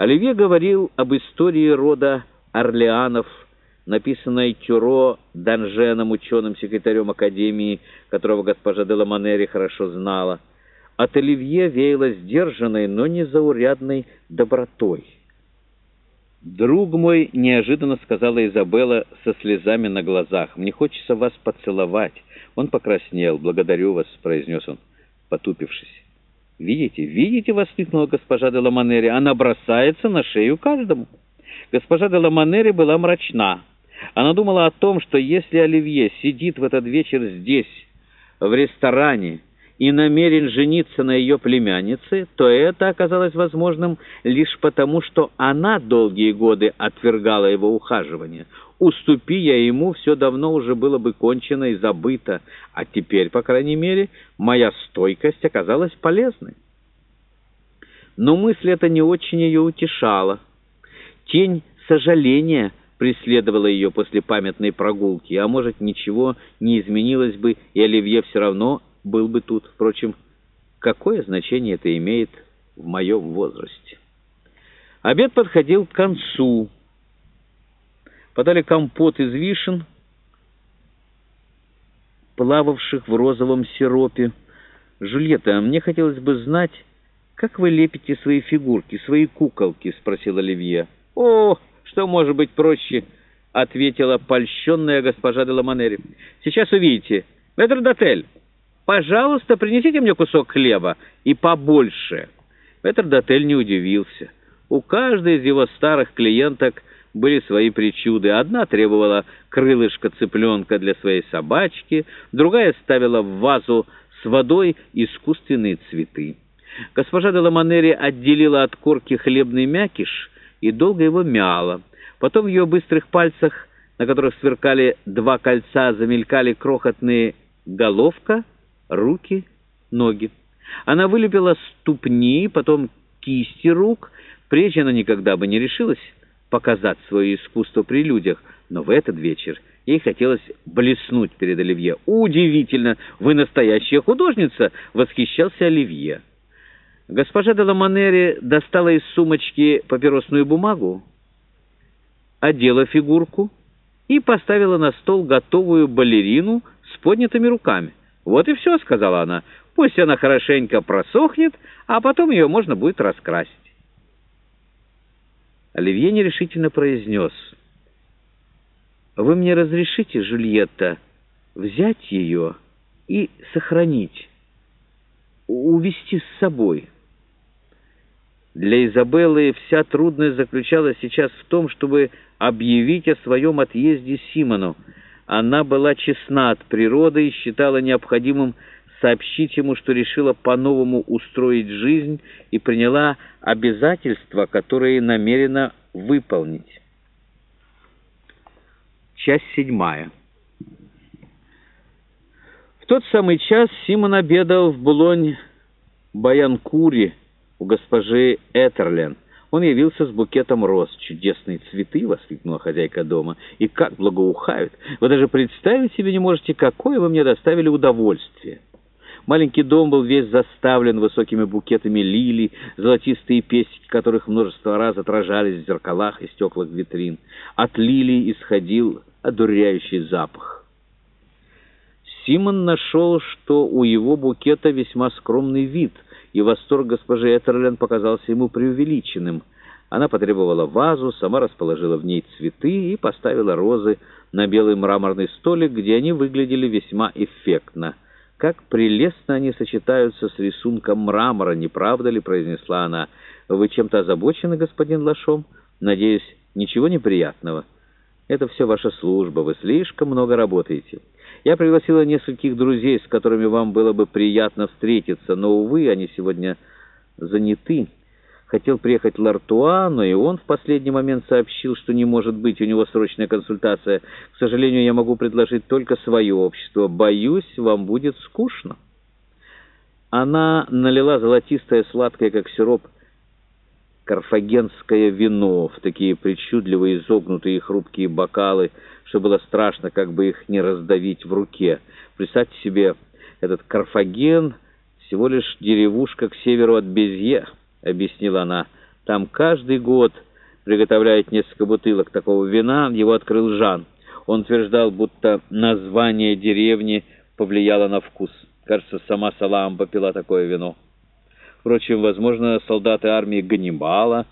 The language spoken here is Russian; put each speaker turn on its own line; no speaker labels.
Оливье говорил об истории рода Орлеанов, написанной Тюро Данженом, ученым-секретарем Академии, которого госпожа де Ламанери хорошо знала. От Оливье веяло сдержанной, но незаурядной добротой. «Друг мой», — неожиданно сказала Изабелла со слезами на глазах, — «мне хочется вас поцеловать». Он покраснел. «Благодарю вас», — произнес он, потупившись. «Видите, видите!» — воскликнула госпожа де Ламанери. «Она бросается на шею каждому». Госпожа де Ламанери была мрачна. Она думала о том, что если Оливье сидит в этот вечер здесь, в ресторане, и намерен жениться на ее племяннице, то это оказалось возможным лишь потому, что она долгие годы отвергала его ухаживание. Уступи я ему, все давно уже было бы кончено и забыто, а теперь, по крайней мере, моя стойкость оказалась полезной. Но мысль эта не очень ее утешала. Тень сожаления преследовала ее после памятной прогулки, а может, ничего не изменилось бы, и Оливье все равно был бы тут. Впрочем, какое значение это имеет в моем возрасте? Обед подходил к концу. Подали компот из вишен, плававших в розовом сиропе. «Жульетта, мне хотелось бы знать, как вы лепите свои фигурки, свои куколки?» — спросил Оливье. «О, что может быть проще?» — ответила польщенная госпожа де Ламанери. «Сейчас увидите. Метрдотель!» «Пожалуйста, принесите мне кусок хлеба и побольше». Метрдотель не удивился. У каждой из его старых клиенток были свои причуды. Одна требовала крылышко цыпленка для своей собачки, другая ставила в вазу с водой искусственные цветы. Госпожа де Ламанери отделила от корки хлебный мякиш и долго его мяла. Потом в ее быстрых пальцах, на которых сверкали два кольца, замелькали крохотные головка — руки, ноги. Она вылепила ступни, потом кисти рук. Прежде она никогда бы не решилась показать свое искусство при людях, но в этот вечер ей хотелось блеснуть перед Оливье. «Удивительно! Вы настоящая художница!» — восхищался Оливье. Госпожа де Ламанери достала из сумочки папиросную бумагу, одела фигурку и поставила на стол готовую балерину с поднятыми руками. «Вот и все», — сказала она. «Пусть она хорошенько просохнет, а потом ее можно будет раскрасить». Оливье нерешительно произнес. «Вы мне разрешите, Жульетта, взять ее и сохранить, увести с собой?» Для Изабеллы вся трудность заключалась сейчас в том, чтобы объявить о своем отъезде Симону. Она была честна от природы и считала необходимым сообщить ему, что решила по-новому устроить жизнь и приняла обязательства, которые намерена выполнить. Часть седьмая. В тот самый час Симон обедал в Булонь-Баянкуре у госпожи Этерлен. Он явился с букетом роз. «Чудесные цветы!» — воскликнула хозяйка дома. «И как благоухают! Вы даже представить себе не можете, какое вы мне доставили удовольствие!» Маленький дом был весь заставлен высокими букетами лилий, золотистые пестики которых множество раз отражались в зеркалах и стеклах витрин. От лилий исходил одуряющий запах. Симон нашел, что у его букета весьма скромный вид — и восторг госпожи Этерлен показался ему преувеличенным. Она потребовала вазу, сама расположила в ней цветы и поставила розы на белый мраморный столик, где они выглядели весьма эффектно. «Как прелестно они сочетаются с рисунком мрамора, не правда ли?» — произнесла она. «Вы чем-то озабочены, господин Лашом? Надеюсь, ничего неприятного?» «Это все ваша служба, вы слишком много работаете». Я пригласила нескольких друзей, с которыми вам было бы приятно встретиться, но, увы, они сегодня заняты. Хотел приехать Лартуа, но и он в последний момент сообщил, что не может быть, у него срочная консультация. К сожалению, я могу предложить только свое общество. Боюсь, вам будет скучно. Она налила золотистое, сладкое, как сироп, карфагенское вино в такие причудливые изогнутые хрупкие бокалы, что было страшно, как бы их не раздавить в руке. Представьте себе, этот Карфаген всего лишь деревушка к северу от Безье, — объяснила она. Там каждый год приготовляет несколько бутылок такого вина. Его открыл Жан. Он утверждал, будто название деревни повлияло на вкус. Кажется, сама Саламба пила такое вино. Впрочем, возможно, солдаты армии Ганнибала